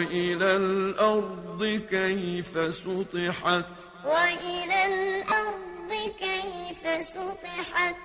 وإلى الأرض كيف سطحت؟ وإلى الأرض كيف سطحت؟